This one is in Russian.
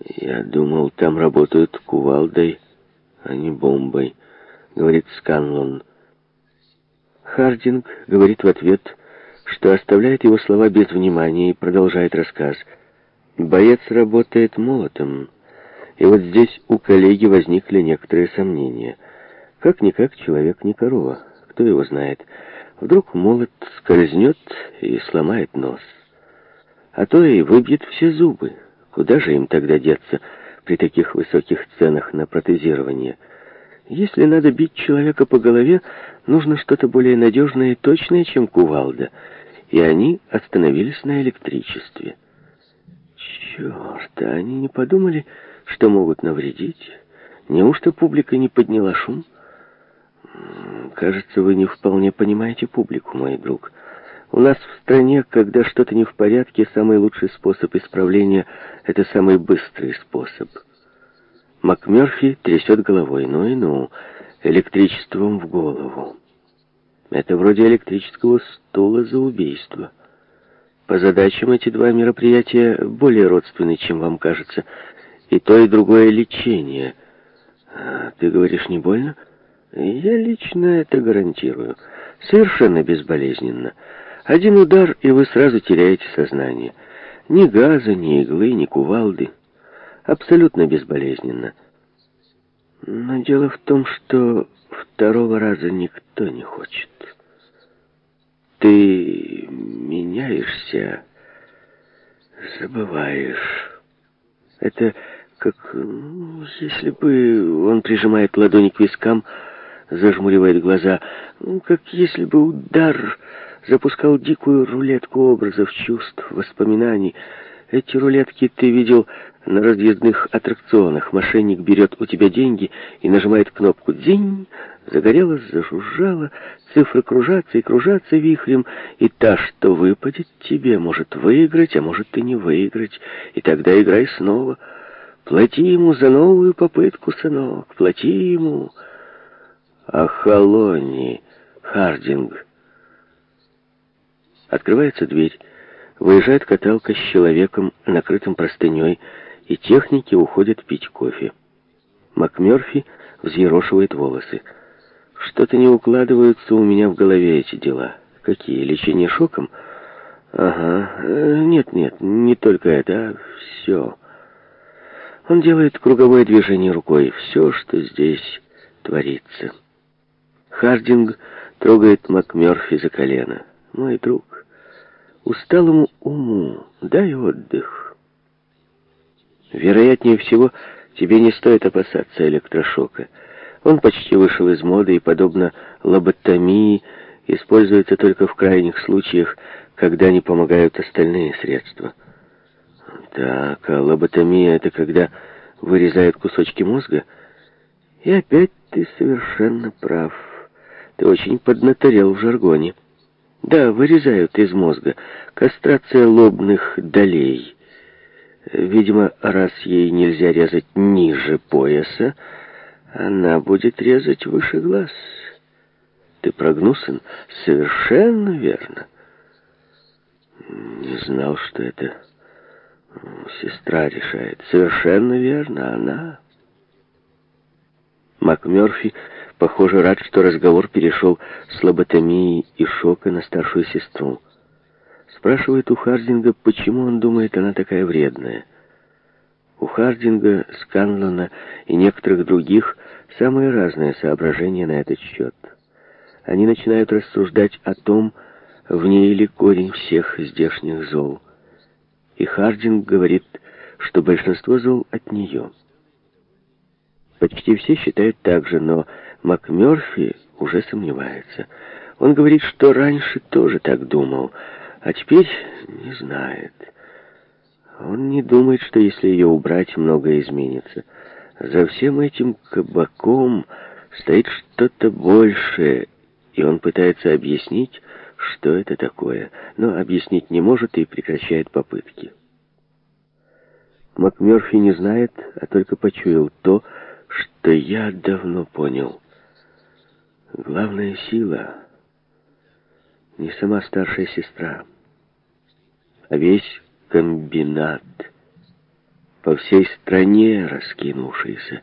Я думал, там работают кувалдой, а не бомбой, говорит Сканлон. Хардинг говорит в ответ, что оставляет его слова без внимания и продолжает рассказ. Боец работает молотом. И вот здесь у коллеги возникли некоторые сомнения. Как-никак человек не корова, кто его знает. Вдруг молот скользнет и сломает нос. А то и выбьет все зубы. Куда же им тогда деться при таких высоких ценах на протезирование? Если надо бить человека по голове, нужно что-то более надежное и точное, чем кувалда. И они остановились на электричестве. Черт, а они не подумали, что могут навредить? Неужто публика не подняла шум? Кажется, вы не вполне понимаете публику, мой друг. У нас в стране, когда что-то не в порядке, самый лучший способ исправления — это самый быстрый способ. Макмёрфи трясет головой. Ну и ну, электричеством в голову. Это вроде электрического стула за убийство. По задачам эти два мероприятия более родственны, чем вам кажется. И то, и другое лечение. А, ты говоришь, не больно? Я лично это гарантирую. Совершенно безболезненно. Один удар, и вы сразу теряете сознание. Ни газа, ни иглы, ни кувалды. Абсолютно безболезненно. Но дело в том, что второго раза никто не хочет. Ты меняешься, забываешь. Это как, ну, если бы он прижимает ладони к вискам, зажмуривает глаза, ну, как если бы удар запускал дикую рулетку образов, чувств, воспоминаний. Эти рулетки ты видел на разъездных аттракционах. Мошенник берет у тебя деньги и нажимает кнопку «Дзинь», загорелась, зажужжала, цифры кружатся и кружатся вихрем, и та, что выпадет тебе, может выиграть, а может и не выиграть, и тогда играй снова. Плати ему за новую попытку, сынок, плати ему о Холоне, Хардинг. Открывается дверь, выезжает каталка с человеком, накрытым простыней, и техники уходят пить кофе. МакМёрфи взъерошивает волосы. «Что-то не укладываются у меня в голове эти дела. Какие? Лечение шоком?» «Ага. Э, Нет-нет, не только это, а все». Он делает круговое движение рукой. «Все, что здесь творится». Хардинг трогает МакМёрфи за колено. «Мой друг, усталому уму дай отдых. Вероятнее всего, тебе не стоит опасаться электрошока. Он почти вышел из моды и, подобно лоботомии, используется только в крайних случаях, когда не помогают остальные средства». «Так, а лоботомия — это когда вырезают кусочки мозга?» «И опять ты совершенно прав». Ты очень поднаторел в жаргоне. Да, вырезают из мозга. Кастрация лобных долей. Видимо, раз ей нельзя резать ниже пояса, она будет резать выше глаз. Ты прогнусан? Совершенно верно. Не знал, что это сестра решает. Совершенно верно, она... МакМёрфи похоже, рад, что разговор перешел с лоботомией и шока на старшую сестру. Спрашивает у Хардинга, почему он думает, она такая вредная. У Хардинга, Сканлона и некоторых других самые разные соображения на этот счет. Они начинают рассуждать о том, в ней ли корень всех здешних зол. И Хардинг говорит, что большинство зол от нее. Почти все считают так же, но МакМёрфи уже сомневается. Он говорит, что раньше тоже так думал, а теперь не знает. Он не думает, что если ее убрать, многое изменится. За всем этим кабаком стоит что-то большее, и он пытается объяснить, что это такое, но объяснить не может и прекращает попытки. МакМёрфи не знает, а только почуял то, что я давно понял. Главная сила не сама старшая сестра, а весь комбинат, по всей стране раскинувшийся,